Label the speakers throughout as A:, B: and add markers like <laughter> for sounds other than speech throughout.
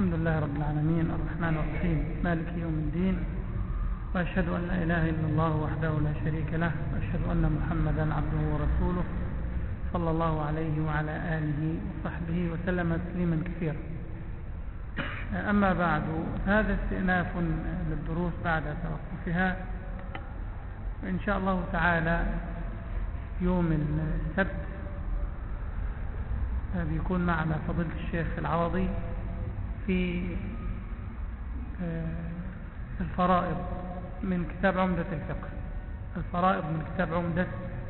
A: الحمد لله رب العالمين الرحمن الرحيم مالك يوم الدين وأشهد أن لا إله إلا الله وحده لا شريك له وأشهد أن محمدا عبده ورسوله صلى الله عليه وعلى آله وصحبه وسلم تسليما كثيرا. أما بعد هذا استئناف للدروس بعد توقفها. إن شاء الله تعالى يوم السبت بيكون معنا فضيلة الشيخ العوضي. في الفرائض من كتاب عمدة الفقه. الفرائض من كتاب عمدة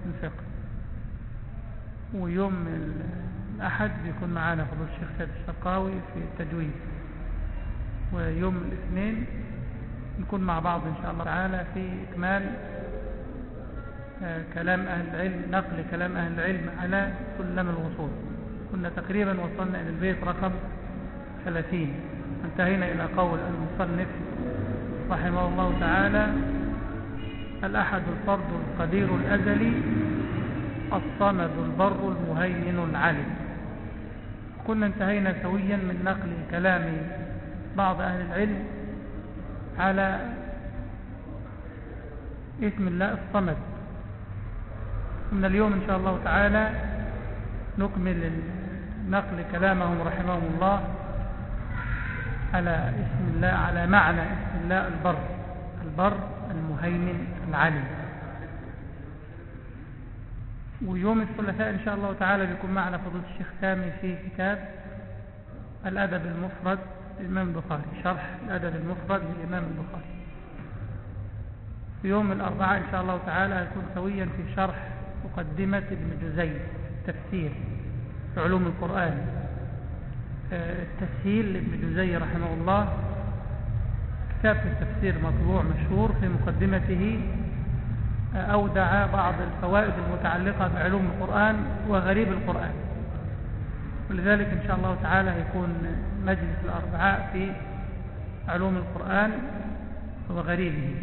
A: الفقه. ويوم الأحد بيكون معنا فضيلة الشيخ سيد الشرقاوي في التجويد. ويوم الاثنين نكون مع بعض إن شاء الله تعالى في إكمال كلام أهل العلم نقل كلام أهل العلم على سلم الوصول. كنا تقريبا وصلنا إلى البيت رقم 30 انتهينا إلى قول المصنف رحمه الله تعالى الأحد الفرد القدير الأزلي الصمد البر المهيمن العلم كنا انتهينا سويا من نقل كلام بعض أهل العلم على اسم الله الصمد. من اليوم إن شاء الله تعالى نكمل نقل كلامهم رحمهم الله. على اسم الله على معنى اسم الله البر. البر المهيمن العلي. ويوم الثلاثاء إن شاء الله تعالى بيكون معنا فضيلة الشيخ سامي في كتاب الأدب المفرد للإمام البخاري. شرح الأدب المفرد للإمام البخاري. في يوم الأربعاء إن شاء الله تعالى هيكون سويا في شرح مقدمة ابن جزي تفسير في علوم القرآن. التسهيل لابن جزي رحمه الله. كتاب في التفسير مطبوع مشهور في مقدمته أودع بعض الفوائد المتعلقة بعلوم القرآن وغريب القرآن. ولذلك إن شاء الله تعالى هيكون مجلس الأربعاء في علوم القرآن وغريبه.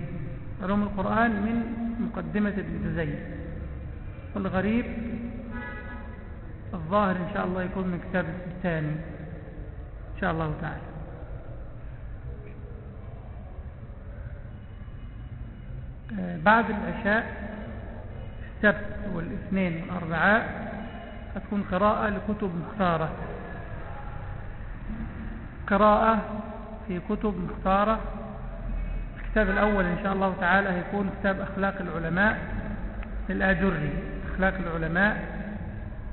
A: علوم القرآن من مقدمة ابن جزي. والغريب الظاهر إن شاء الله يكون من كتاب الثاني. إن شاء الله تعالى بعد العشاء السبت والاثنين والأربعاء هتكون قراءة لكتب مختارة. قراءة في كتب مختارة. الكتاب الأول إن شاء الله تعالى هيكون كتاب أخلاق العلماء للآجري. أخلاق العلماء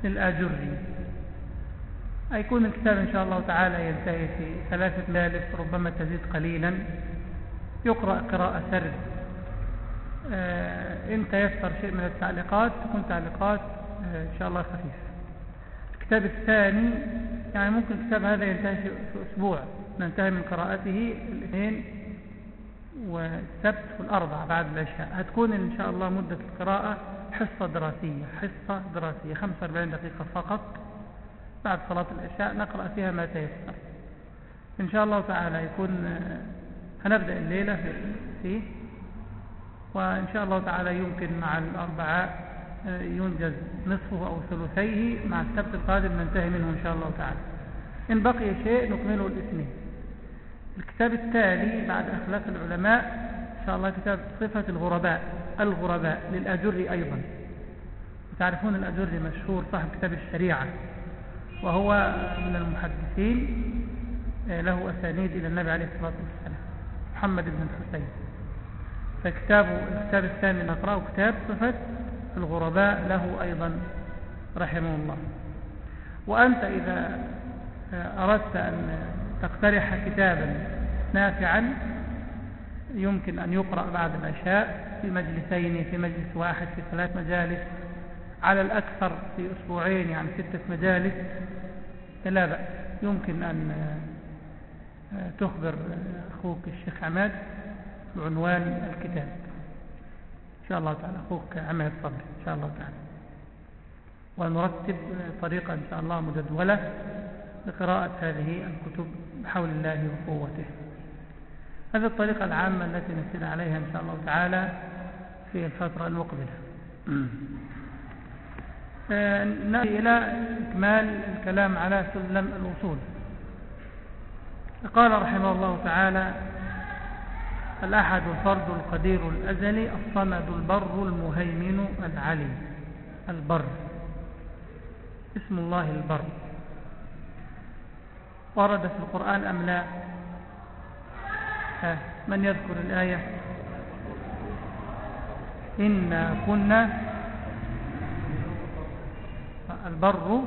A: للآجري. هيكون الكتاب إن شاء الله تعالى ينتهي في ثلاثة مجالس ربما تزيد قليلا. يقرأ قراءة سرد. آه إن تيسر شيء من التعليقات تكون تعليقات آه إن شاء الله خفيفة. الكتاب الثاني يعني ممكن الكتاب هذا ينتهي في أسبوع. ننتهي من قراءته الاثنين والسبت والأربعة بعد العشاء. هتكون إن شاء الله مدة القراءة حصة دراسية حصة دراسية 45 دقيقة فقط. بعد صلاة العشاء نقرأ فيها ما تيسر إن شاء الله تعالى يكون هنبدأ الليلة فيه. وإن شاء الله تعالى يمكن مع الأربعاء ينجز نصفه أو ثلثيه مع السبت القادم ننتهي منه إن شاء الله تعالى. إن بقي شيء نكمله الاثنين الكتاب التالي بعد أخلاق العلماء إن شاء الله كتاب صفة الغرباء الغرباء للأجري أيضا. تعرفون الأجري مشهور صاحب كتاب الشريعة. وهو من المحدثين له أسانيد إلى النبي عليه الصلاة والسلام محمد بن الحسين. فكتابه الكتاب الثاني نقرأه كتاب صفة الغرباء له أيضا رحمه الله. وأنت إذا أردت أن تقترح كتابا نافعا يمكن أن يقرأ بعد العشاء في مجلسين في مجلس واحد في ثلاث مجالس على الأكثر في أسبوعين يعني ستة مجالس لا بأس. يمكن أن تخبر أخوك الشيخ عماد بعنوان الكتاب. إن شاء الله تعالى أخوك عماد صبري إن شاء الله تعالى. ونرتب طريقة إن شاء الله مجدولة لقراءة هذه الكتب بحول الله وقوته. هذه الطريقة العامة التي نسير عليها إن شاء الله تعالى في الفترة المقبلة. <clears throat> نأتي إلى إكمال الكلام على سلم الوصول. قال رحمه الله تعالى الأحد الفرد القدير الأزلي الصمد البر المهيمن العلي. البر. اسم الله البر. ورد في القرآن أم لا؟ من يذكر الآية؟ إنا كنا البر.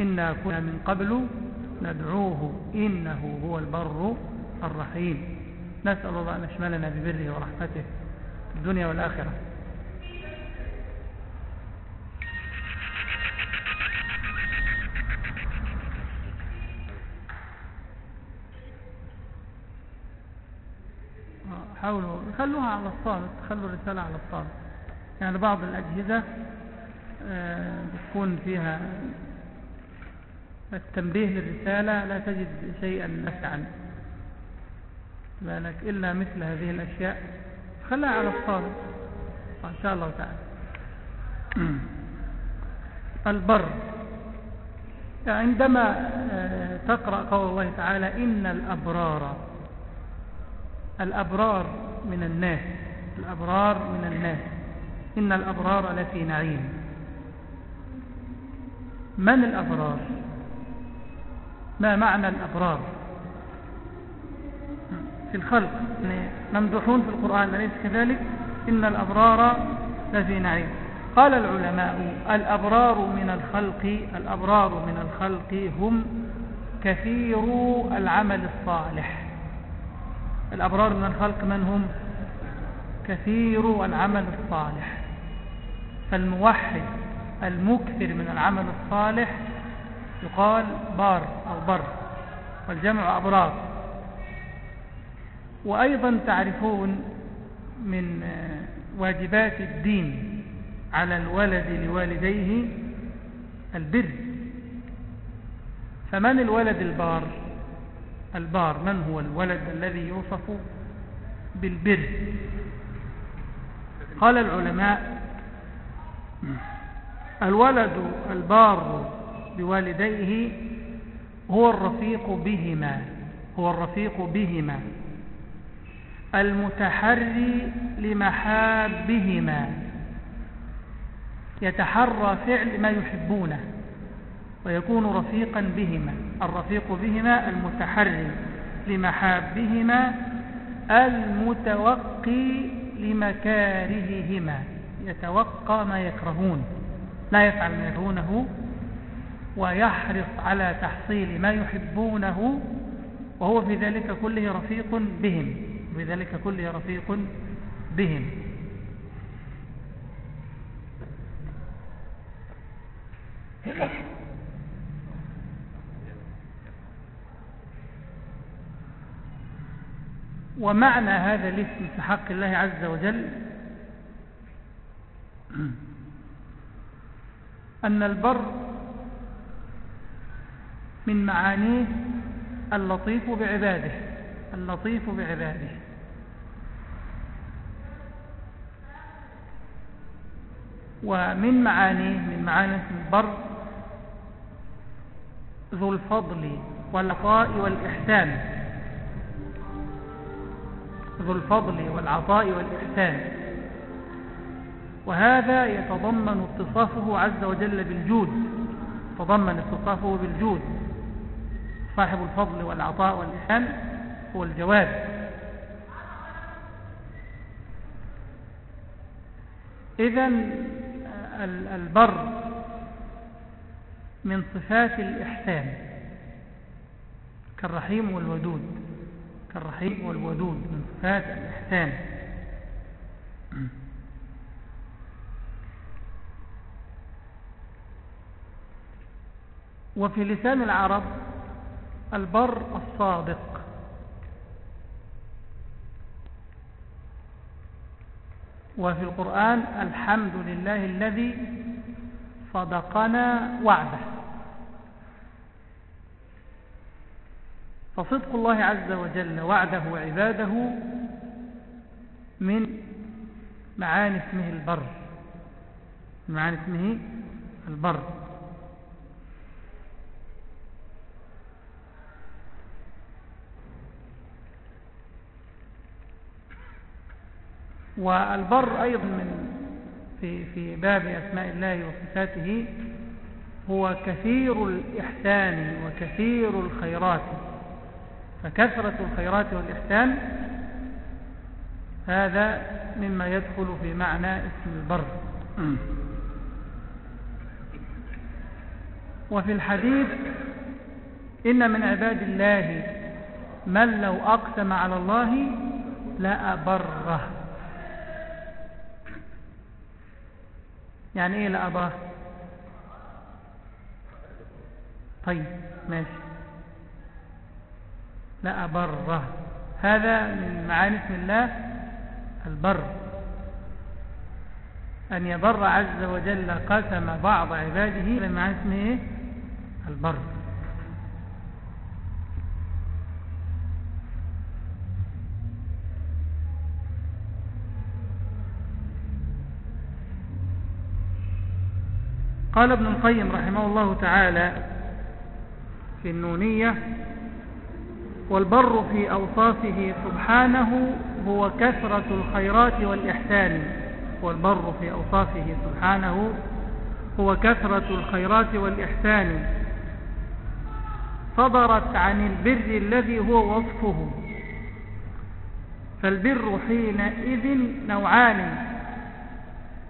A: إنا كنا من قبل ندعوه إنه هو البر الرحيم. نسأل الله أن يشملنا ببره ورحمته في الدنيا والآخرة. حاولوا خلوها على الصامت خلوا الرسالة على الصامت يعني بعض الأجهزة بتكون فيها التنبيه للرسالة لا تجد شيئا نفعا بالك إلا مثل هذه الأشياء. خلها على الصامت إن شاء الله تعالى. <clears throat> البر. عندما آه، تقرأ قول الله تعالى إن الأبرار الأبرار من الناس الأبرار من الناس. إن الأبرار لفي نعيم. من الأبرار؟ ما معنى الأبرار؟ في الخلق يعني ممدوحون في القرآن أليس كذلك؟ إن الأبرار لفي نعيم. قال العلماء الأبرار من الخلق الأبرار من الخلق هم كثير العمل الصالح. الأبرار من الخلق من هم؟ كثير العمل الصالح. فالموحد المكثر من العمل الصالح يقال بار أو بر والجمع أبرار وأيضا تعرفون من واجبات الدين على الولد لوالديه البر. فمن الولد البار؟ البار من هو الولد الذي يوصف بالبر؟ قال العلماء الولد البار بوالديه هو الرفيق بهما هو الرفيق بهما. المتحري لمحابهما. يتحرى فعل ما يحبونه ويكون رفيقا بهما. الرفيق بهما المتحري لمحابهما. المتوقي لمكارههما. يتوقى ما يكرهون. لا يفعل ما يكرهونه ويحرص على تحصيل ما يحبونه وهو في ذلك كله رفيق بهم في ذلك كله رفيق بهم. ومعنى هذا الاسم في حق الله عز وجل أن البر من معانيه اللطيف بعباده اللطيف بعباده. ومن معانيه من معاني البر ذو الفضل والعطاء والإحسان. ذو الفضل والعطاء والإحسان. وهذا يتضمن اتصافه عز وجل بالجود تضمن اتصافه بالجود. صاحب الفضل والعطاء والإحسان هو الجواد إذا البر من صفات الإحسان كالرحيم والودود. كالرحيم والودود من صفات الإحسان. وفي لسان العرب البر الصادق. وفي القرآن الحمد لله الذي صدقنا وعده. فصدق الله عز وجل وعده عباده من معاني اسمه البر. معاني اسمه البر. والبر أيضا من في, في باب أسماء الله وصفاته هو كثير الإحسان وكثير الخيرات. فكثرة الخيرات والإحسان هذا مما يدخل في معنى اسم البر. وفي الحديث إن من عباد الله من لو أقسم على الله لأبره. يعني إيه لأبره طيب ماشي. لأبره هذا من معاني اسم الله البر. أن يبر عز وجل قسم بعض عباده لما اسمه إيه؟ البر. قال ابن القيم رحمه الله تعالى في النونية والبر في أوصافه سبحانه هو كثرة الخيرات والإحسان. والبر في أوصافه سبحانه هو كثرة الخيرات والإحسان. صدرت عن البر الذي هو وصفه. فالبر حينئذ نوعان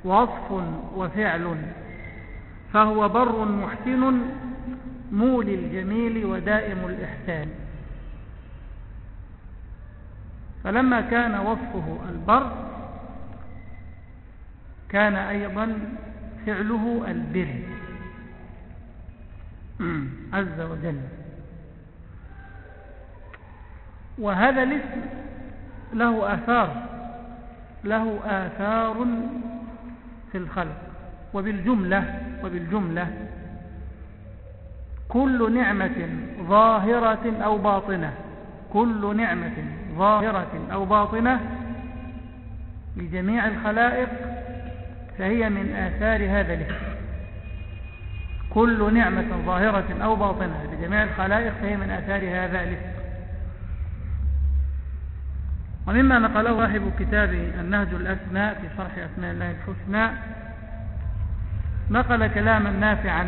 A: وصف وفعل. فهو بر محسن مولي الجميل ودائم الإحسان. فلما كان وصفه البر كان أيضا فعله البر. <clears throat> عز وجل. وهذا الاسم له آثار له آثار في الخلق. وبالجملة وبالجملة كل نعمة ظاهرة أو باطنة كل نعمة ظاهرة أو باطنة لجميع الخلائق فهي من آثار هذا الاسم. كل نعمة ظاهرة أو باطنة لجميع الخلائق فهي من آثار هذا الاسم. ومما نقله صاحب كتاب النهج الأسماء في شرح أسماء الله الحسنى نقل كلاما نافعا.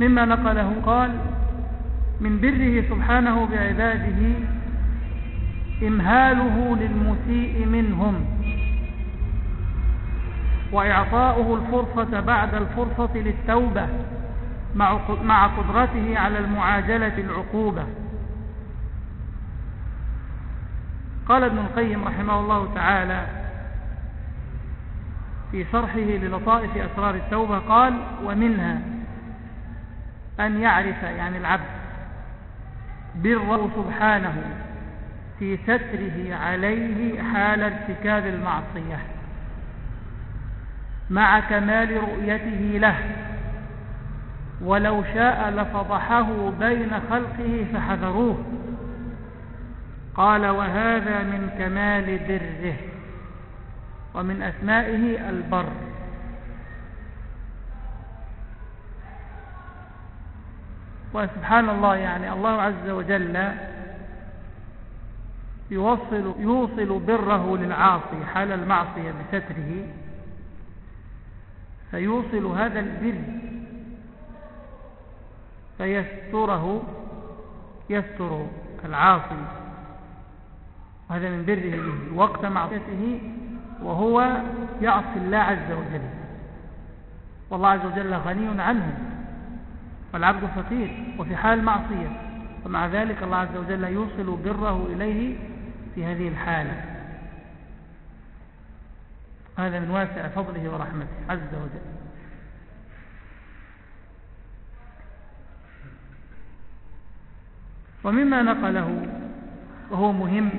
A: مما نقله قال من بره سبحانه بعباده إمهاله للمسيء منهم وإعطاؤه الفرصة بعد الفرصة للتوبة مع قدرته على المعاجلة العقوبة. قال ابن القيم رحمه الله تعالى في شرحه للطائف أسرار التوبة قال ومنها أن يعرف يعني العبد بره سبحانه في ستره عليه حال ارتكاب المعصية مع كمال رؤيته له ولو شاء لفضحه بين خلقه فحذروه قال وهذا من كمال بره ومن أسمائه البر. وسبحان الله يعني الله عز وجل يوصل, يوصل بره للعاصي حال المعصية بستره فيوصل هذا البر فيستره يستر العاصي وهذا من بره به وقت معصيته وهو يعصي الله عز وجل. والله عز وجل غني عنه. والعبد فقير وفي حال معصية. ومع ذلك الله عز وجل يوصل بره إليه في هذه الحالة. هذا من واسع فضله ورحمته عز وجل. ومما نقله وهو مهم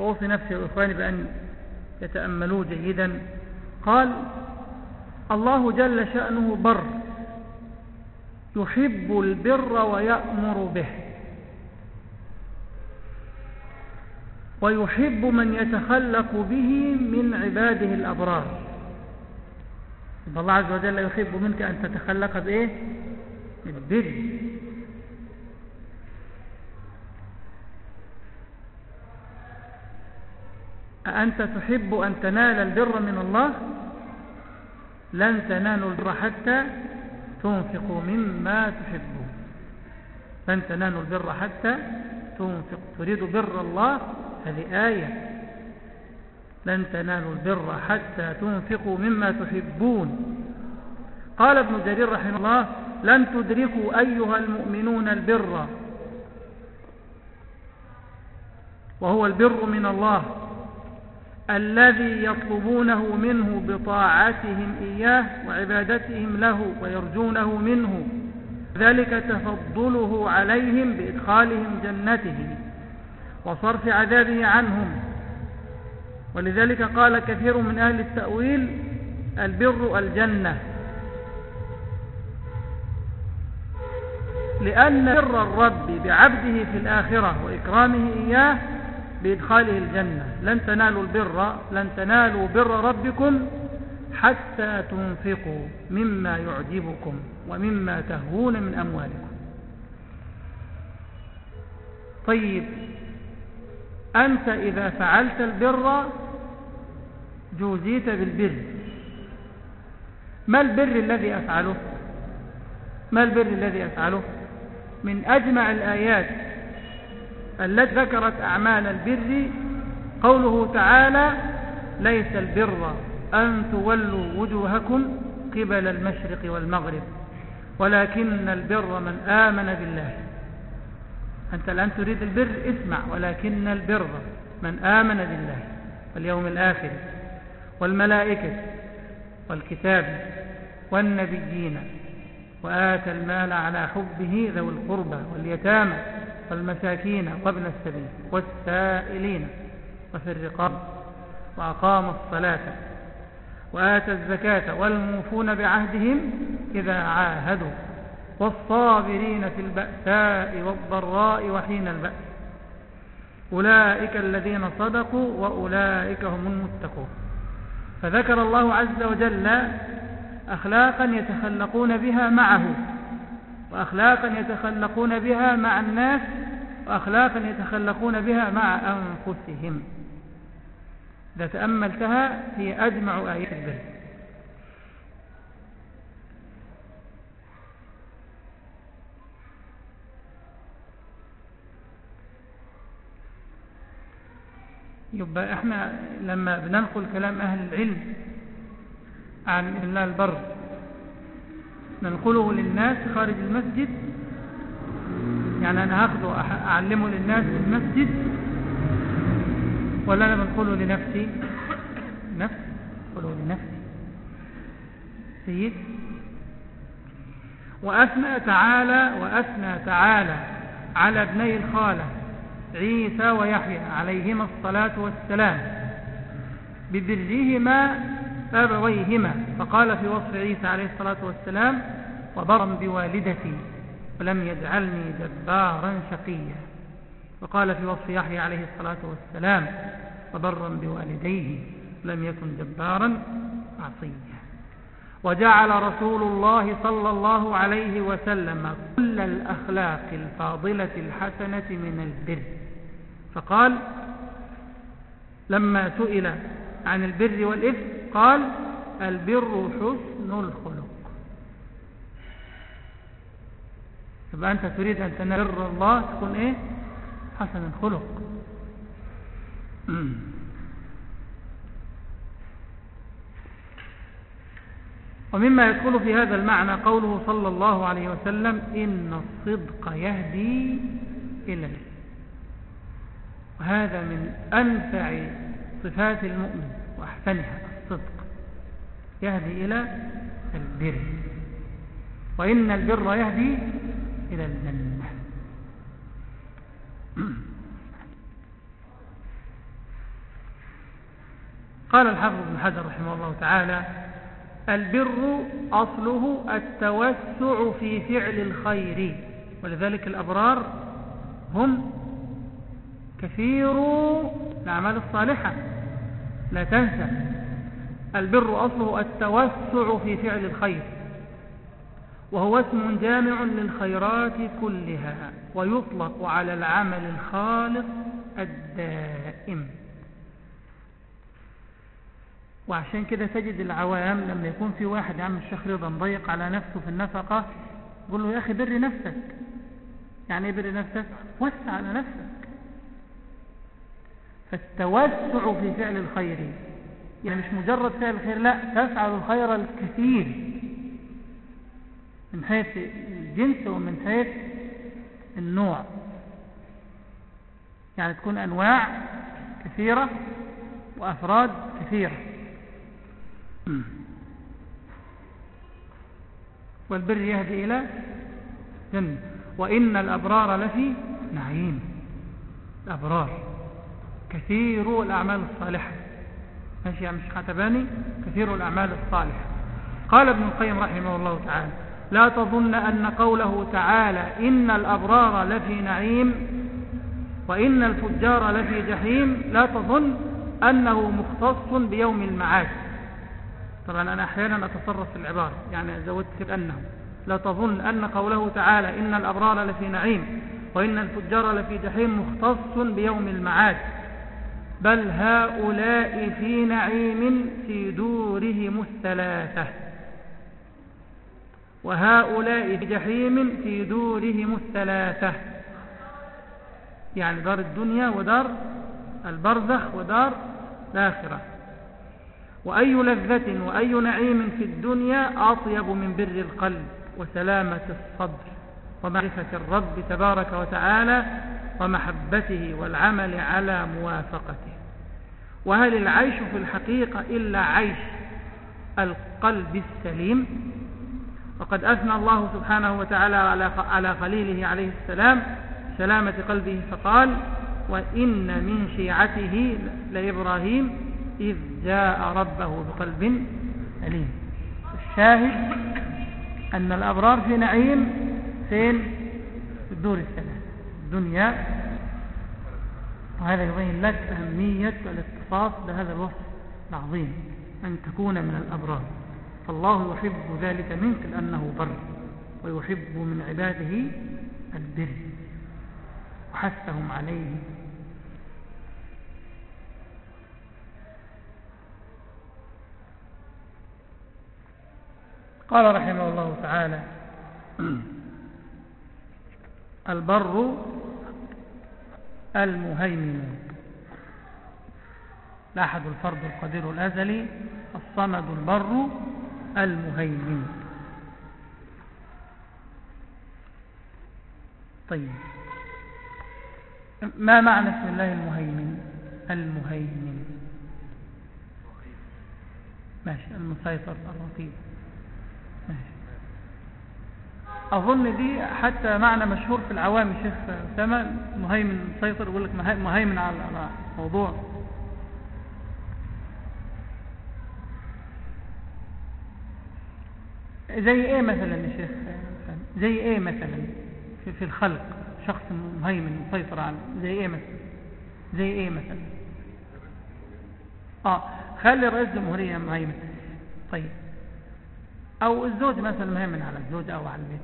A: وأوصي نفسي وإخواني بأن يتأملوه جيدا. قال الله جل شأنه بر يحب البر ويأمر به ويحب من يتخلق به من عباده الأبرار. الله عز وجل يحب منك أن تتخلق بإيه؟ البر أأنت تحب أن تنال البر من الله؟ لن تنالوا البر حتى تنفقوا مما تحبون. لن تنالوا البر حتى تنفقوا. تريد بر الله؟ هذه آية. لن تنالوا البر حتى تنفقوا مما تحبون. قال ابن جرير رحمه الله لن تدركوا أيها المؤمنون البر. وهو البر من الله. الذي يطلبونه منه بطاعتهم إياه وعبادتهم له ويرجونه منه. ذلك تفضله عليهم بإدخالهم جنته وصرف عذابه عنهم. ولذلك قال كثير من أهل التأويل البر الجنة لأن بر الرب بعبده في الآخرة وإكرامه إياه بإدخاله الجنة. لن تنالوا البر لن تنالوا بر ربكم حتى تنفقوا مما يعجبكم ومما تهون من أموالكم. طيب أنت إذا فعلت البر جوزيت بالبر. ما البر الذي أفعله؟ ما البر الذي أفعله؟ من أجمع الآيات التي ذكرت أعمال البر قوله تعالى ليس البر أن تولوا وجوهكم قبل المشرق والمغرب ولكن البر من آمن بالله. أنت الآن تريد البر اسمع ولكن البر من آمن بالله واليوم الآخر والملائكة والكتاب والنبيين وآتى المال على حبه ذوي القربى واليتامى. والمساكين وابن السبيل والسائلين وفي الرقاب وأقام الصلاة وآتى الزكاة والموفون بعهدهم إذا عاهدوا والصابرين في البأساء والضراء وحين البأس. أولئك الذين صدقوا وأولئك هم المتقون. فذكر الله عز وجل أخلاقا يتخلقون بها معه. وأخلاقا يتخلقون بها مع الناس وأخلاقا يتخلقون بها مع أنفسهم. إذا تأملتها هي أجمع آيات البر. يبقى إحنا لما بننقل كلام أهل العلم عن الله البر ننقله للناس خارج المسجد. يعني أنا هاخده أعلمه للناس في المسجد. ولا أنا بنقله لنفسي؟ نفسي؟ أنقله لنفسي. سيد. وأثنى تعالى وأثنى تعالى على ابني الخالة عيسى ويحيى عليهما الصلاة والسلام. ببرهما أبويهما. فقال في وصف عيسى عليه الصلاة والسلام وبرا بوالدتي ولم يجعلني جبارا شقيا. وقال في وصف يحيى عليه الصلاة والسلام وبرا بوالديه لم يكن جبارا عصيا. وجعل رسول الله صلى الله عليه وسلم كل الأخلاق الفاضلة الحسنة من البر. فقال لما سئل عن البر والإثم قال البر حسن الخلق. يبقى أنت تريد أن تنال الله تكون إيه؟ حسن الخلق. ومما يدخل في هذا المعنى قوله صلى الله عليه وسلم إن الصدق يهدي إلى وهذا من أنفع صفات المؤمن وأحسنها. يهدي إلى البر. وإن البر يهدي إلى الجنة. قال الحافظ بن حجر رحمه الله تعالى البر أصله التوسع في فعل الخير ولذلك الأبرار هم كثير الأعمال الصالحة. لا تنسى البر أصله التوسع في فعل الخير وهو اسم جامع للخيرات كلها ويطلق على العمل الخالص الدائم. وعشان كده تجد العوام لما يكون في واحد عم الشيخ رضا مضيق على نفسه في النفقة يقول له يا أخي بر نفسك. يعني إيه بر نفسك؟ وسع على نفسك. فالتوسع في فعل الخير يعني مش مجرد فعل الخير لا تفعل الخير الكثير. من حيث الجنس ومن حيث النوع. يعني تكون أنواع كثيرة وأفراد كثيرة. والبر يهدي إلى جنة. وإن الأبرار لفي نعيم. الأبرار كثير الأعمال الصالحة. ماشي يا مش خاتباني كثير الأعمال الصالحة. قال ابن القيم رحمه الله تعالى لا تظن أن قوله تعالى إن الأبرار لفي نعيم وإن الفجار لفي جحيم لا تظن أنه مختص بيوم المعاد. طبعا أنا أحيانا أتصرف في العبارة يعني زودت أنه لا تظن أن قوله تعالى إن الأبرار لفي نعيم وإن الفجار لفي جحيم مختص بيوم المعاد. بل هؤلاء في نعيم في دورهم الثلاثة. وهؤلاء في جحيم في دورهم الثلاثة. يعني دار الدنيا ودار البرزخ ودار الآخرة. وأي لذة وأي نعيم في الدنيا أطيب من بر القلب وسلامة الصدر. ومعرفة الرب تبارك وتعالى ومحبته والعمل على موافقته. وهل العيش في الحقيقة إلا عيش القلب السليم؟ وقد أثنى الله سبحانه وتعالى على خليله عليه السلام سلامة قلبه فقال وإن من شيعته لإبراهيم إذ جاء ربه بقلب أليم. الشاهد أن الأبرار في نعيم فين في الدور الثلاث. الدنيا وهذا يبين لك أهمية الاتصاص بهذا الوصف العظيم أن تكون من الأبرار. فالله يحب ذلك منك لأنه بر ويحب من عباده البر. وحثهم عليه. قال رحمه الله تعالى <clears throat> البر المهيمن. لاحظ الفرد القدير الأزلي الصمد البر المهيمن. طيب. ما معنى اسم الله المهيمن؟ المهيمن. ماشي المسيطر الرقيب أظن دي حتى معنى مشهور في العوام الشيخ أسامة مهيمن مسيطر يقول لك مهيمن على الموضوع زي إيه مثلا يا شيخ؟ زي إيه مثلا في, في الخلق؟ شخص مهيمن مسيطر على زي إيه مثلا؟ زي إيه مثلا؟ آه خلي رئيس جمهورية مهيمن. طيب. أو الزوج مثلا مهيمن على الزوج أو على البيت.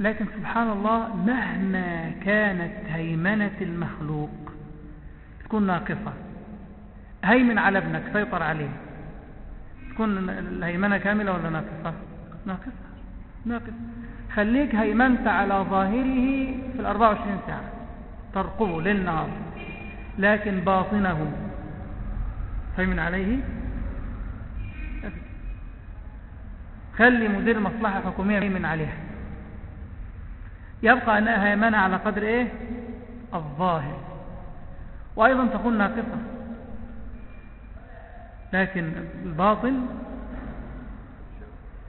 A: لكن سبحان الله مهما كانت هيمنة المخلوق تكون ناقصة. هيمن على ابنك سيطر عليه. تكون الهيمنة كاملة ولا ناقصة؟ ناقصة. ناقصة. خليك هيمنت على ظاهره في الأربع وعشرين ساعة. ترقبه ليل نهار لكن باطنه هيمن عليه؟ خلي مدير مصلحة حكومية هيمن عليها. يبقى أنها هيمنة على قدر إيه؟ الظاهر. وأيضا تكون ناقصة. لكن الباطن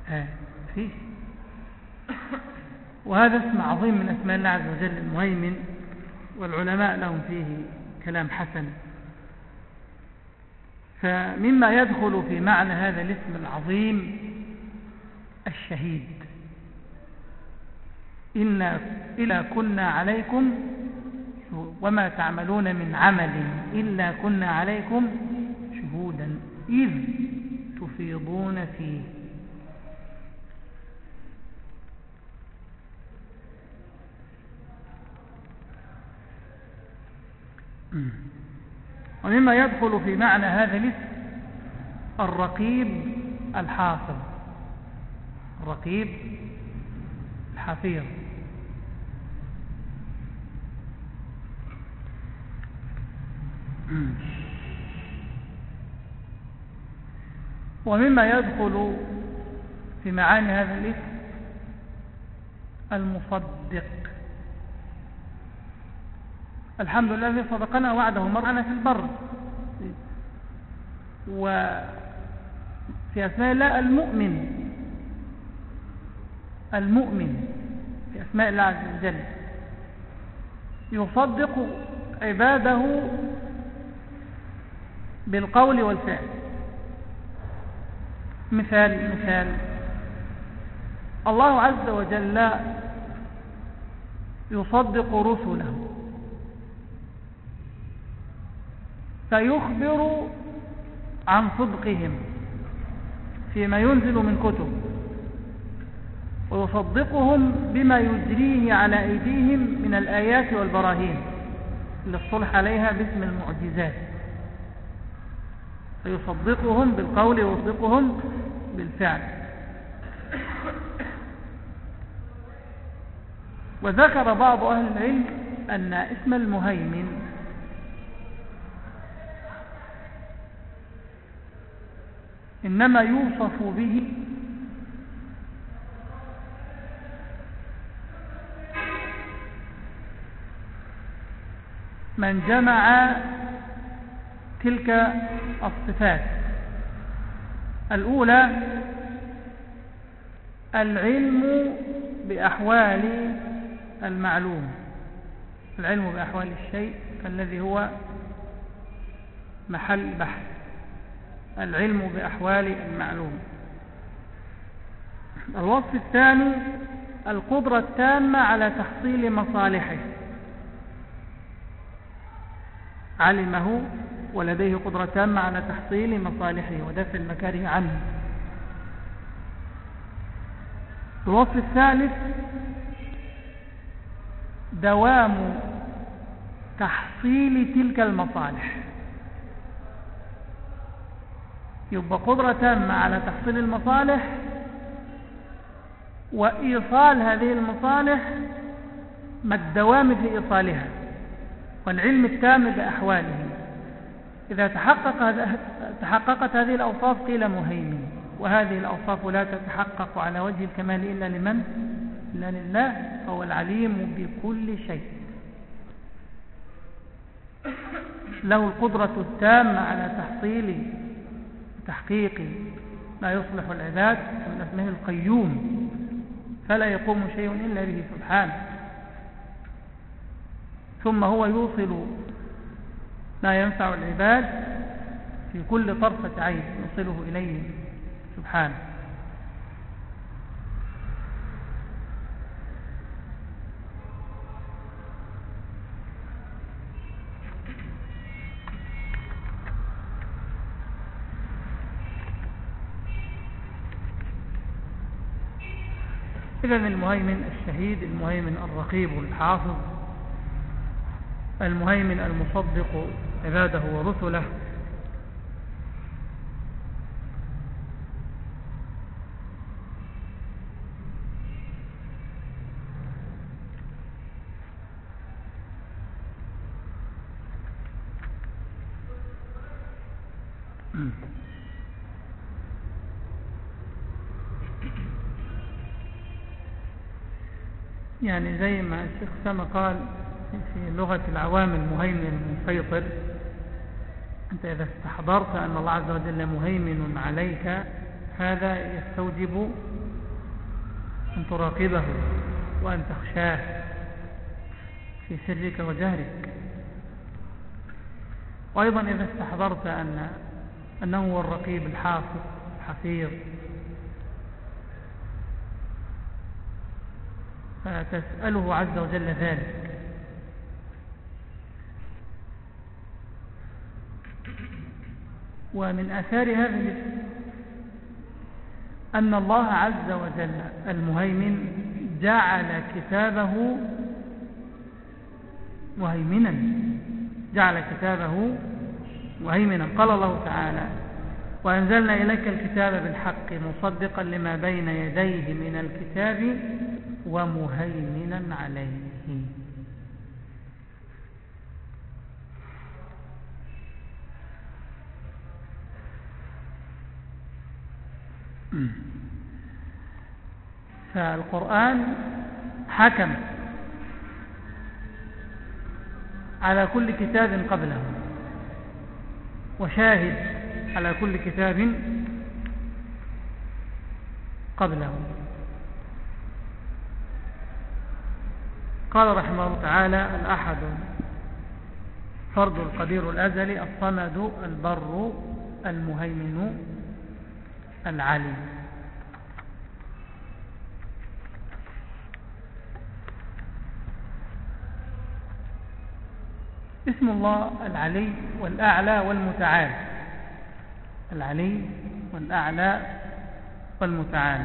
A: ها فيه. وهذا اسم عظيم من أسماء الله عز وجل المهيمن. والعلماء لهم فيه كلام حسن. فمما يدخل في معنى هذا الاسم العظيم الشهيد. إنا إلا كنا عليكم وما تعملون من عمل إلا كنا عليكم شهودا إذ تفيضون فيه. ومما يدخل في معنى هذا الاسم الرقيب الحافظ. الرقيب الحفيظ. ومما يدخل في معاني هذا الاسم المصدق. الحمد لله الذي صدقنا وعده مرعنا في البر. وفي أسماء الله المؤمن. المؤمن في أسماء الله عز وجل. يصدق عباده بالقول والفعل. مثال مثال. الله عز وجل يصدق رسله. فيخبر عن صدقهم فيما ينزل من كتب. ويصدقهم بما يجريه على أيديهم من الآيات والبراهين. للصلح عليها باسم المعجزات. فيصدقهم بالقول ويصدقهم بالفعل. وذكر بعض أهل العلم أن اسم المهيمن إنما يوصف به من جمع تلك الصفات. الأولى العلم بأحوال المعلوم. العلم بأحوال الشيء الذي هو محل بحث. العلم بأحوال المعلوم. الوصف الثاني القدرة التامة على تحصيل مصالحه. علمه ولديه قدرة تامة على تحصيل مصالحه ودفع المكاره عنه. الوصف الثالث دوام تحصيل تلك المصالح. يبقى قدرة تامة على تحصيل المصالح وإيصال هذه المصالح ما الدوام في إيصالها والعلم التام بأحواله. إذا تحقق تحققت هذه الأوصاف قيل مهيمن. وهذه الأوصاف لا تتحقق على وجه الكمال إلا لمن؟ إلا لله هو العليم بكل شيء. له القدرة التامة على تحصيل تحقيق ما يصلح العباد من اسمه القيوم. فلا يقوم شيء إلا به سبحانه. ثم هو يوصل ما ينفع العباد في كل طرفة عين يوصله إليه سبحانه. إذا المهيمن الشهيد المهيمن الرقيب الحافظ المهيمن المصدق عباده ورسله. يعني زي ما الشيخ سامة قال في لغة العوام المهيمن المسيطر أنت إذا استحضرت أن الله عز وجل مهيمن عليك هذا يستوجب أن تراقبه وأن تخشاه في سرك وجهرك. وأيضا إذا استحضرت أن أنه هو الرقيب الحافظ الحفيظ فتسأله عز وجل ذلك. ومن هذا الاسم أن الله عز وجل المهيمن جعل كتابه مهيمنا جعل كتابه مهيمنا. قال الله تعالى وأنزلنا إليك الكتاب بالحق مصدقا لما بين يديه من الكتاب ومهيمنا عليه. فالقرآن حكم على كل كتاب قبله وشاهد على كل كتاب قبله. قال رحمه الله تعالى الأحد فرد القدير الأزلي الصمد البر المهيمن. العلي اسم الله العلي والأعلى والمتعال. العلي والأعلى والمتعال.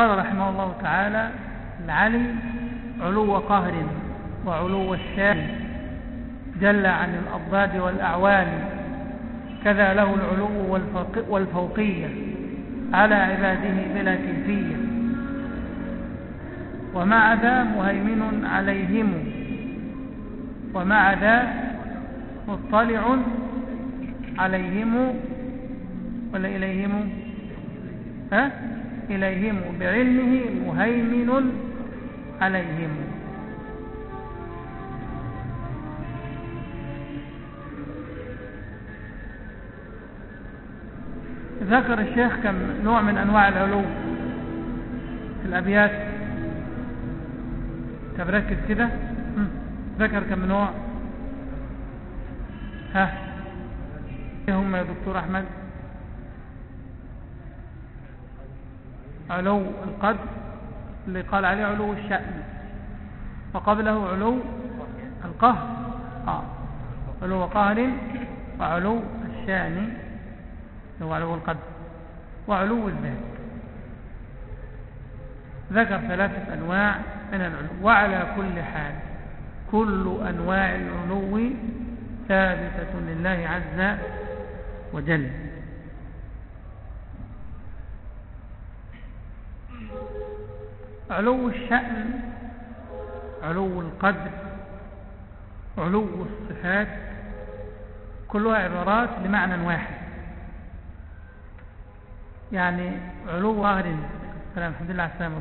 A: قال رحمه الله تعالى العلي علو قهر وعلو الشان جل عن الأضداد والأعوان كذا له العلو والفوقية على عباده بلا كيفية. ومع ذا مهيمن عليهم ومع ذا مطلع عليهم ولا إليهم ها؟ إليهم بعلمه مهيمن عليهم. ذكر الشيخ كم نوع من أنواع العلو في الأبيات. تبركز كده. ذكر كم نوع. ها. هم يا دكتور أحمد؟ علو القدر اللي قال عليه علو الشأن. وقبله علو القهر. آه. علو قهر وعلو الشأن. هو علو القدر وعلو الذات ذكر ثلاثة أنواع من العلو. وعلى كل حال كل أنواع العلو ثابتة لله عز وجل. علو الشأن علو القدر علو الصفات كلها عبارات لمعنى واحد. يعني علو قهر السلام الحمد لله على السلامة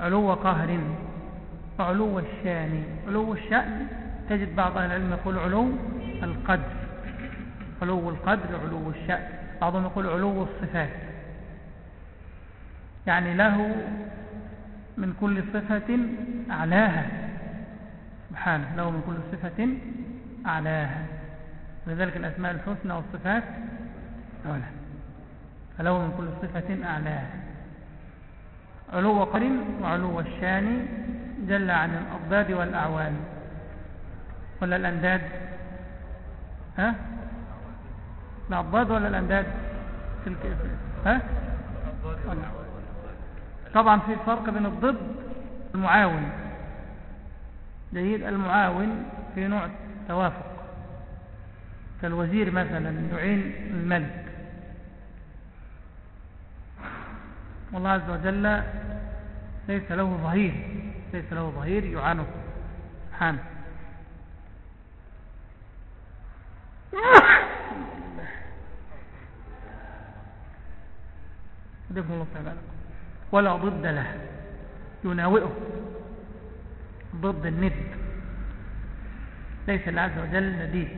A: علو قهر وعلو الشأن علو الشأن تجد بعض أهل العلم يقول علو القدر. علو القدر علو الشأن. بعضهم يقول علو الصفات. يعني له من كل صفة أعلاها. سبحانه له من كل صفة أعلاها. ولذلك الأسماء الحسنى والصفات أولا فله من كل صفة أعلاها. علو قرن وعلو الشان جل عن الأضداد والأعوان. ولا الأنداد؟ ها؟ الأضداد ولا الأنداد؟ ها؟ طبعا في فرق بين الضد والمعاون. جيد المعاون في نوع توافق. كالوزير مثلا يعين الملك. والله عز وجل ليس له ظهير ليس له ظهير يعانه سبحانه. دفن الله ولا ضد له. يناوئه ضد الند. ليس الله عز وجل نديد.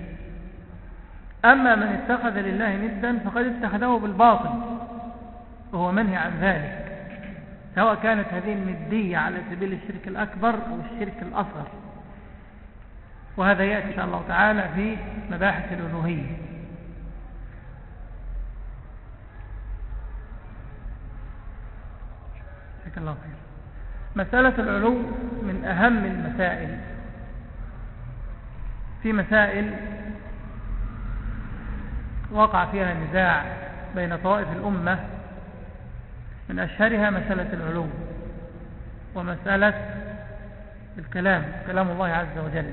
A: أما من اتخذ لله ندا فقد اتخذه بالباطل وهو منهي عن ذلك. سواء كانت هذه الندية على سبيل الشرك الأكبر أو الشرك الأصغر. وهذا يأتي إن شاء الله تعالى في مباحث الألوهية. الله خير. مسألة العلو من أهم المسائل. في مسائل وقع فيها نزاع بين طوائف الأمة من أشهرها مسألة العلو ومسألة الكلام كلام الله عز وجل.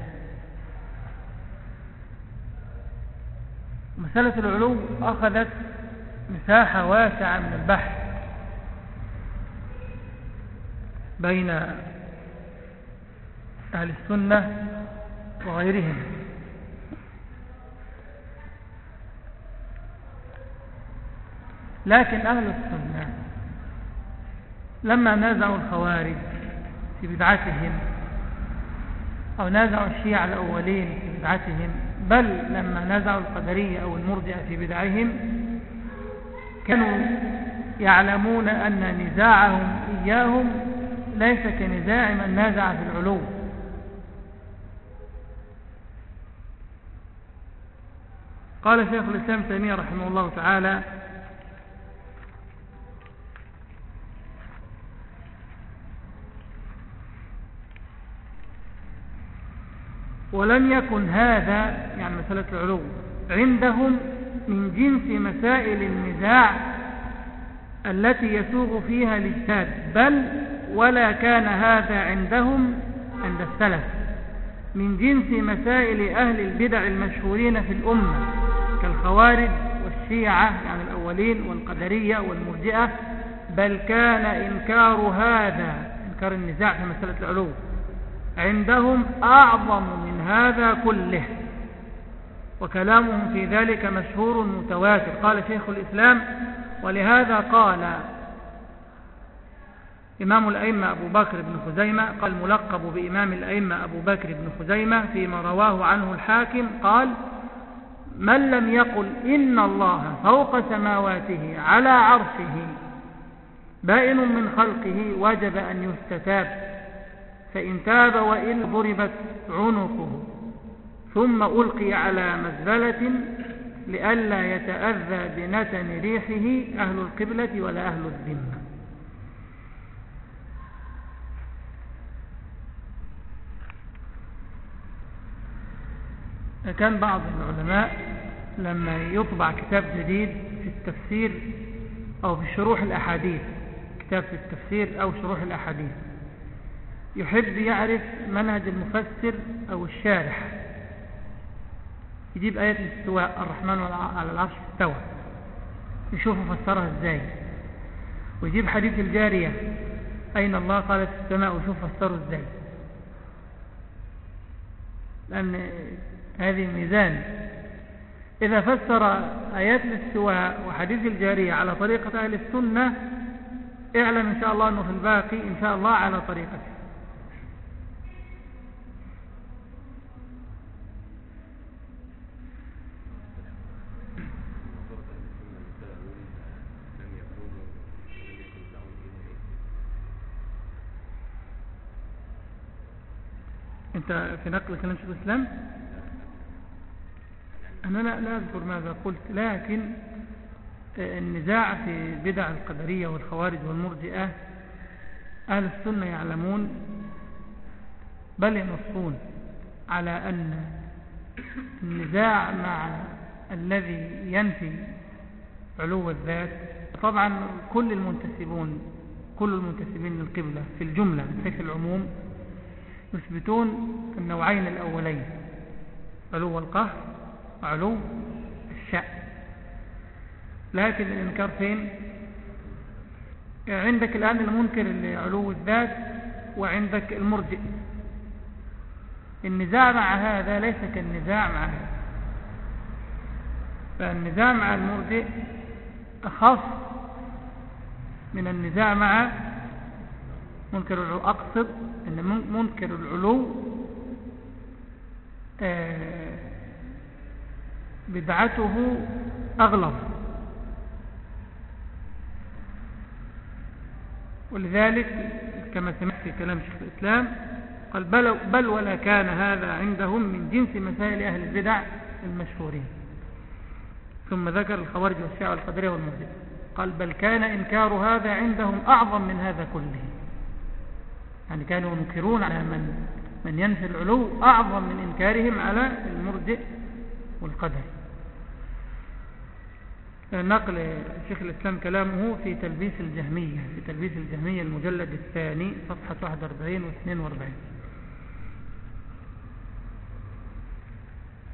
A: مسألة العلو أخذت مساحة واسعة من البحث. بين أهل السنة وغيرهم. لكن أهل السنة لما نازعوا الخوارج في بدعتهم أو نازعوا الشيعة الأولين في بدعتهم بل لما نازعوا القدرية أو المرجئة في بدعهم كانوا يعلمون أن نزاعهم إياهم ليس كنزاع من نازع في العلو. قال شيخ الإسلام تيمية رحمه الله تعالى ولم يكن هذا يعني مسألة العلو عندهم من جنس مسائل النزاع التي يسوغ فيها الاجتهاد بل ولا كان هذا عندهم عند السلف من جنس مسائل أهل البدع المشهورين في الأمة كالخوارج والشيعة يعني الأولين والقدرية والمرجئة بل كان إنكار هذا إنكار النزاع في مسألة العلو عندهم أعظم من هذا كله. وكلامهم في ذلك مشهور متواتر. قال شيخ الإسلام ولهذا قال إمام الأئمة أبو بكر بن خزيمة قال ملقب بإمام الأئمة أبو بكر بن خزيمة فيما رواه عنه الحاكم قال من لم يقل إن الله فوق سماواته على عرشه بائن من خلقه وجب أن يستتاب فإن تاب وإن ضربت عنقه ثم ألقي على مزبلة لئلا يتأذى بنتن ريحه أهل القبلة ولا أهل الذمة. كان بعض العلماء لما يطبع كتاب جديد في التفسير أو في شروح الأحاديث كتاب في التفسير أو شروح الأحاديث. يحب يعرف منهج المفسر أو الشارح. يجيب آية الاستواء الرحمن على العرش استوى يشوفه فسرها إزاي. ويجيب حديث الجارية. أين الله؟ قالت السماء. ويشوف فسره إزاي. لأن هذه ميزان إذا فسر آيات الاستواء وحديث الجارية على طريقة أهل السنة اعلم إن شاء الله أنه في الباقي إن شاء الله على طريقته أنت في نقل كلام شيخ الإسلام؟ أنا لا, أذكر ماذا قلت لكن النزاع في بدع القدرية والخوارج والمرجئة أهل السنة يعلمون بل ينصون على أن النزاع مع الذي ينفي علو الذات طبعا كل المنتسبون كل المنتسبين للقبلة في الجملة من حيث العموم يثبتون النوعين الأولين علو القهر وعلو الشأن. لكن الإنكار فين؟ عندك الآن المنكر لعلو الذات وعندك المرجئ. النزاع مع هذا ليس كالنزاع مع هذا. فالنزاع مع المرجئ أخف من النزاع مع منكر العلو. أقصد أن منكر العلو آه، بدعته أغلظ. ولذلك كما سمعت في كلام شيخ الإسلام قال بل, بل ولا كان هذا عندهم من جنس مسائل أهل البدع المشهورين. ثم ذكر الخوارج والشيعة والقدرية والمرجئة قال بل كان إنكار هذا عندهم أعظم من هذا كله. يعني كانوا ينكرون على من من ينفي العلو أعظم من إنكارهم على المرجئ والقدر نقل شيخ الإسلام كلامه في تلبيس الجهمية في تلبيس الجهمية المجلد الثاني صفحة 41 و 42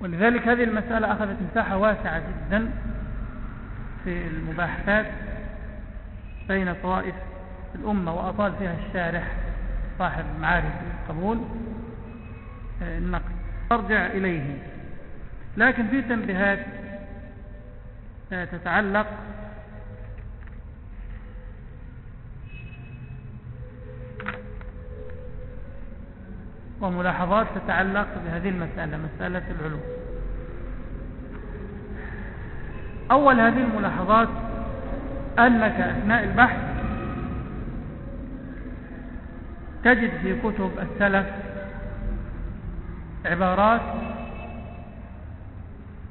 A: ولذلك هذه المسألة أخذت مساحة واسعة جدا في المباحثات بين طوائف الأمة وأطال فيها الشارح صاحب معارف القبول آه، النقل. ترجع إليه. لكن في تنبيهات تتعلق وملاحظات تتعلق بهذه المسألة مسألة العلو أول هذه الملاحظات أنك أثناء البحث تجد في كتب السلف عبارات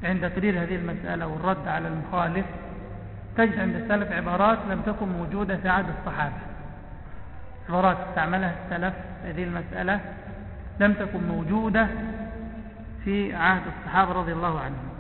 A: عند تدرير هذه المسألة والرد على المخالف تجد عند السلف عبارات لم تكن موجودة في عهد الصحابة. عبارات استعملها السلف في هذه المسألة لم تكن موجودة في عهد الصحابة رضي الله عنهم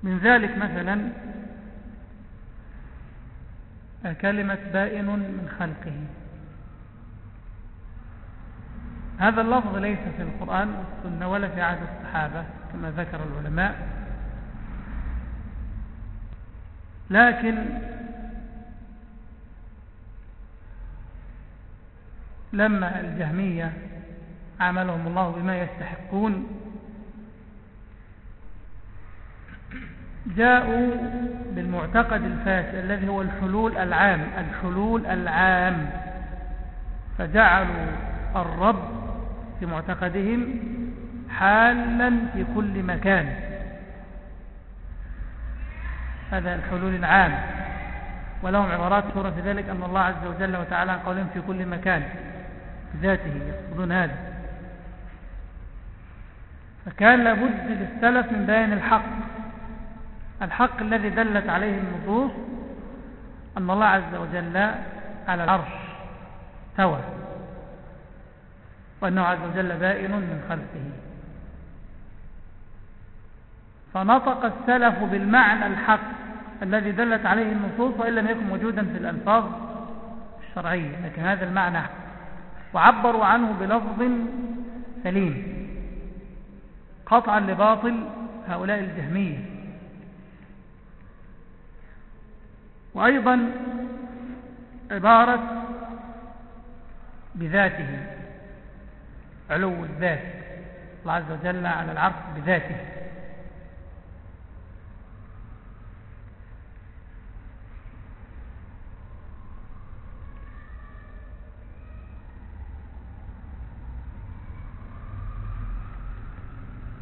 A: من ذلك مثلا كلمة بائن من خلقه. هذا اللفظ ليس في القرآن والسنة ولا في عهد الصحابة كما ذكر العلماء. لكن لما الجهمية عملهم الله بما يستحقون جاءوا بالمعتقد الفاسد الذي هو الحلول العام الحلول العام. فجعلوا الرب في معتقدهم حالا في كل مكان. هذا الحلول العام. ولهم عبارات سورة في ذلك أن الله عز وجل وتعالى قولهم في كل مكان ذاته يقصدون هذا. فكان لابد للسلف من بيان الحق. الحق الذي دلت عليه النصوص أن الله عز وجل على العرش سوى وأنه عز وجل بائن من خلقه. فنطق السلف بالمعنى الحق الذي دلت عليه النصوص وإن لم يكن موجودا في الألفاظ الشرعية لكن هذا المعنى وعبروا عنه بلفظ سليم قطعا لباطل هؤلاء الجهمية. وأيضا عبارة بذاته علو الذات الله عز وجل على العرش بذاته.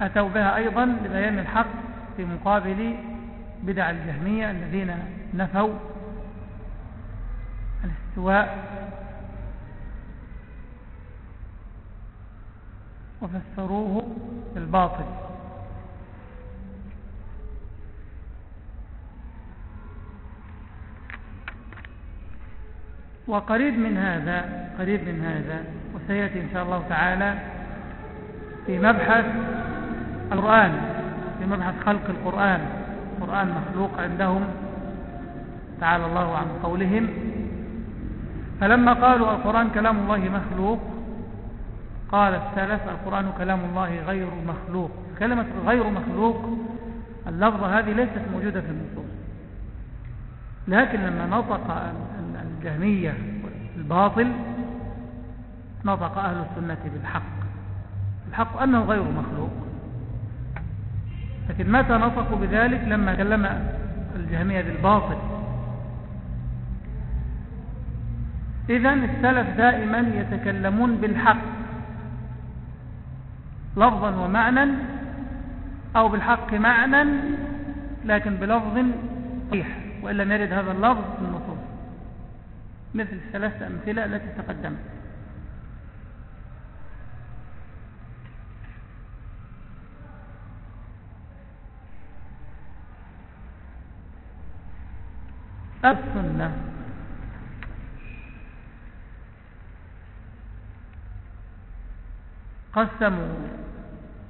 A: أتوا بها أيضا لبيان الحق في مقابل بدع الجهمية الذين نفوا الاستواء. وفسروه بالباطل. وقريب من هذا قريب من هذا وسيأتي إن شاء الله تعالى في مبحث القرآن في مبحث خلق القرآن. القرآن مخلوق عندهم تعالى الله عن قولهم. فلما قالوا القرآن كلام الله مخلوق قال السلف القرآن كلام الله غير مخلوق. كلمة غير مخلوق اللفظة هذه ليست موجودة في النصوص. لكن لما نطق الجهمية الباطل نطق أهل السنة بالحق. الحق أنه غير مخلوق. لكن متى نطقوا بذلك لما كلم الجهمية بالباطل؟ إذا السلف دائما يتكلمون بالحق لفظا ومعنى أو بالحق معنى لكن بلفظ صحيح وإن لم يرد هذا اللفظ في النصوص مثل ثلاث أمثلة التي تقدمت. السنة قسموا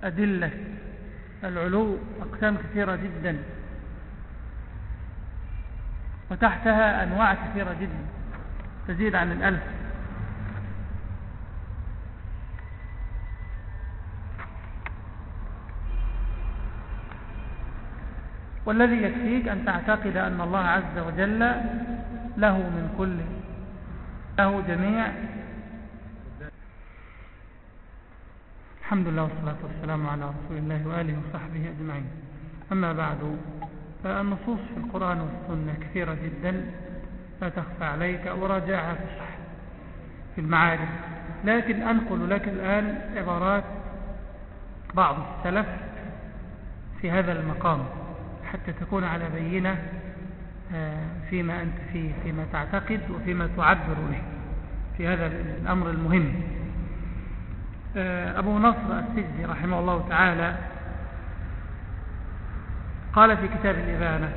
A: أدلة العلو أقسام كثيرة جدا. وتحتها أنواع كثيرة جدا. تزيد عن الألف. والذي يكفيك أن تعتقد أن الله عز وجل له من كل له جميع. الحمد لله والصلاة والسلام على رسول الله وآله وصحبه أجمعين. أما بعد فالنصوص في القرآن والسنة كثيرة جدا لا تخفى عليك وراجعها في في المعارف. لكن أنقل لك الآن عبارات بعض السلف في هذا المقام. حتى تكون على بينة آه، فيما أنت فيه فيما تعتقد وفيما تعبر به. في هذا الأمر المهم. آه، أبو نصر السجدي رحمه الله تعالى قال في كتاب الإبانة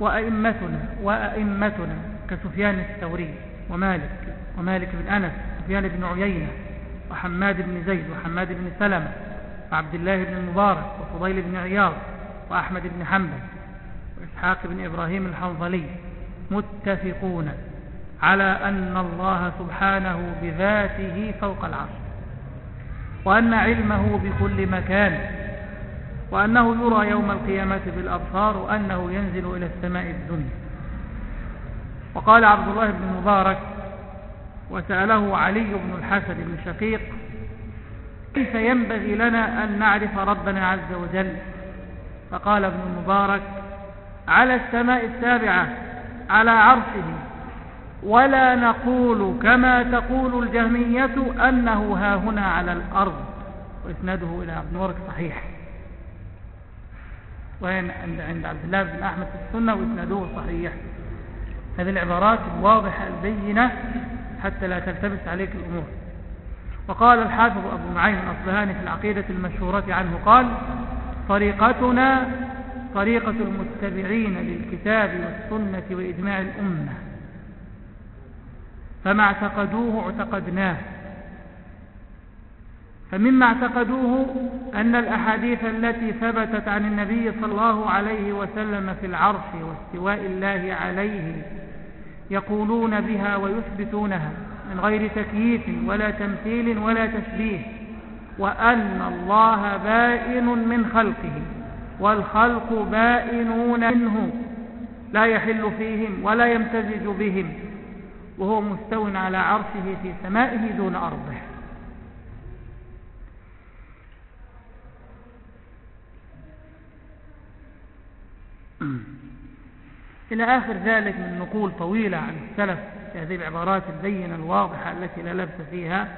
A: وأئمتنا وأئمتنا كسفيان الثوري ومالك ومالك بن أنس سفيان بن عيينة وحماد بن زيد وحماد بن سلمة وعبد الله بن المبارك وفضيل بن عياض وأحمد بن حنبل وإسحاق بن إبراهيم الحنظلي متفقون على أن الله سبحانه بذاته فوق العرش وأن علمه بكل مكان وأنه يرى يوم القيامة بالأبصار وأنه ينزل إلى السماء الدنيا. وقال عبد الله بن مبارك وسأله علي بن الحسن بن شقيق كيف ينبغي لنا أن نعرف ربنا عز وجل؟ فقال ابن المبارك على السماء السابعة على عرشه ولا نقول كما تقول الجهمية أنه ها هنا على الأرض وإسناده إلى ابن مبارك صحيح. وين؟ عند عند عبد الله بن أحمد في السنة وإسناده صحيح. هذه العبارات الواضحة البينة حتى لا تلتبس عليك الأمور. وقال الحافظ أبو معين الأصلهاني في العقيدة المشهورة عنه قال طريقتنا طريقة المتبعين للكتاب والسنة وإجماع الأمة فما اعتقدوه اعتقدناه فمما اعتقدوه أن الأحاديث التي ثبتت عن النبي صلى الله عليه وسلم في العرش واستواء الله عليه يقولون بها ويثبتونها. من غير تكييف ولا تمثيل ولا تشبيه وأن الله بائن من خلقه والخلق بائنون منه لا يحل فيهم ولا يمتزج بهم وهو مستو على عرشه في سمائه دون أرضه. إلى آخر ذلك من نقول طويلة عن السلف هذه العبارات البينة الواضحة التي لا لبس فيها.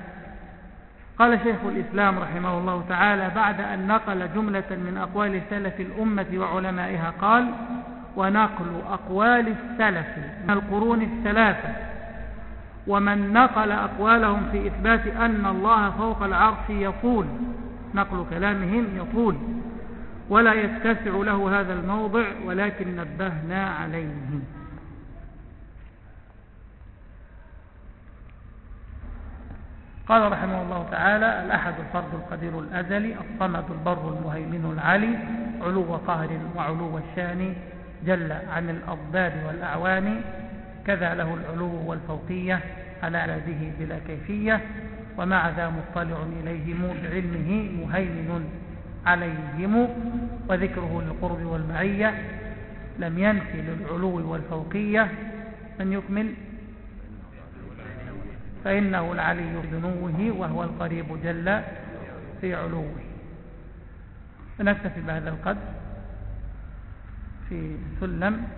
A: قال شيخ الإسلام رحمه الله تعالى بعد أن نقل جملة من أقوال سلف الأمة وعلمائها قال ونقل أقوال السلف من القرون الثلاثة ومن نقل أقوالهم في إثبات أن الله فوق العرش يطول نقل كلامهم يطول ولا يتسع له هذا الموضع ولكن نبهنا عليه. قال رحمه الله تعالى الأحد الفرد القدير الأزلي الصمد البر المهيمن العلي علو قهر وعلو الشان جل عن الأضداد والأعوان كذا له العلو والفوقية على عباده بلا كيفية. ومع ذا مطلع إليهم بعلمه مهيمن عليهم. وذكره للقرب والمعية لم ينفي للعلو والفوقية من يكمل فإنه العلي بنوه وهو القريب جل في علوه. فنكتفي بهذا القدر في سلم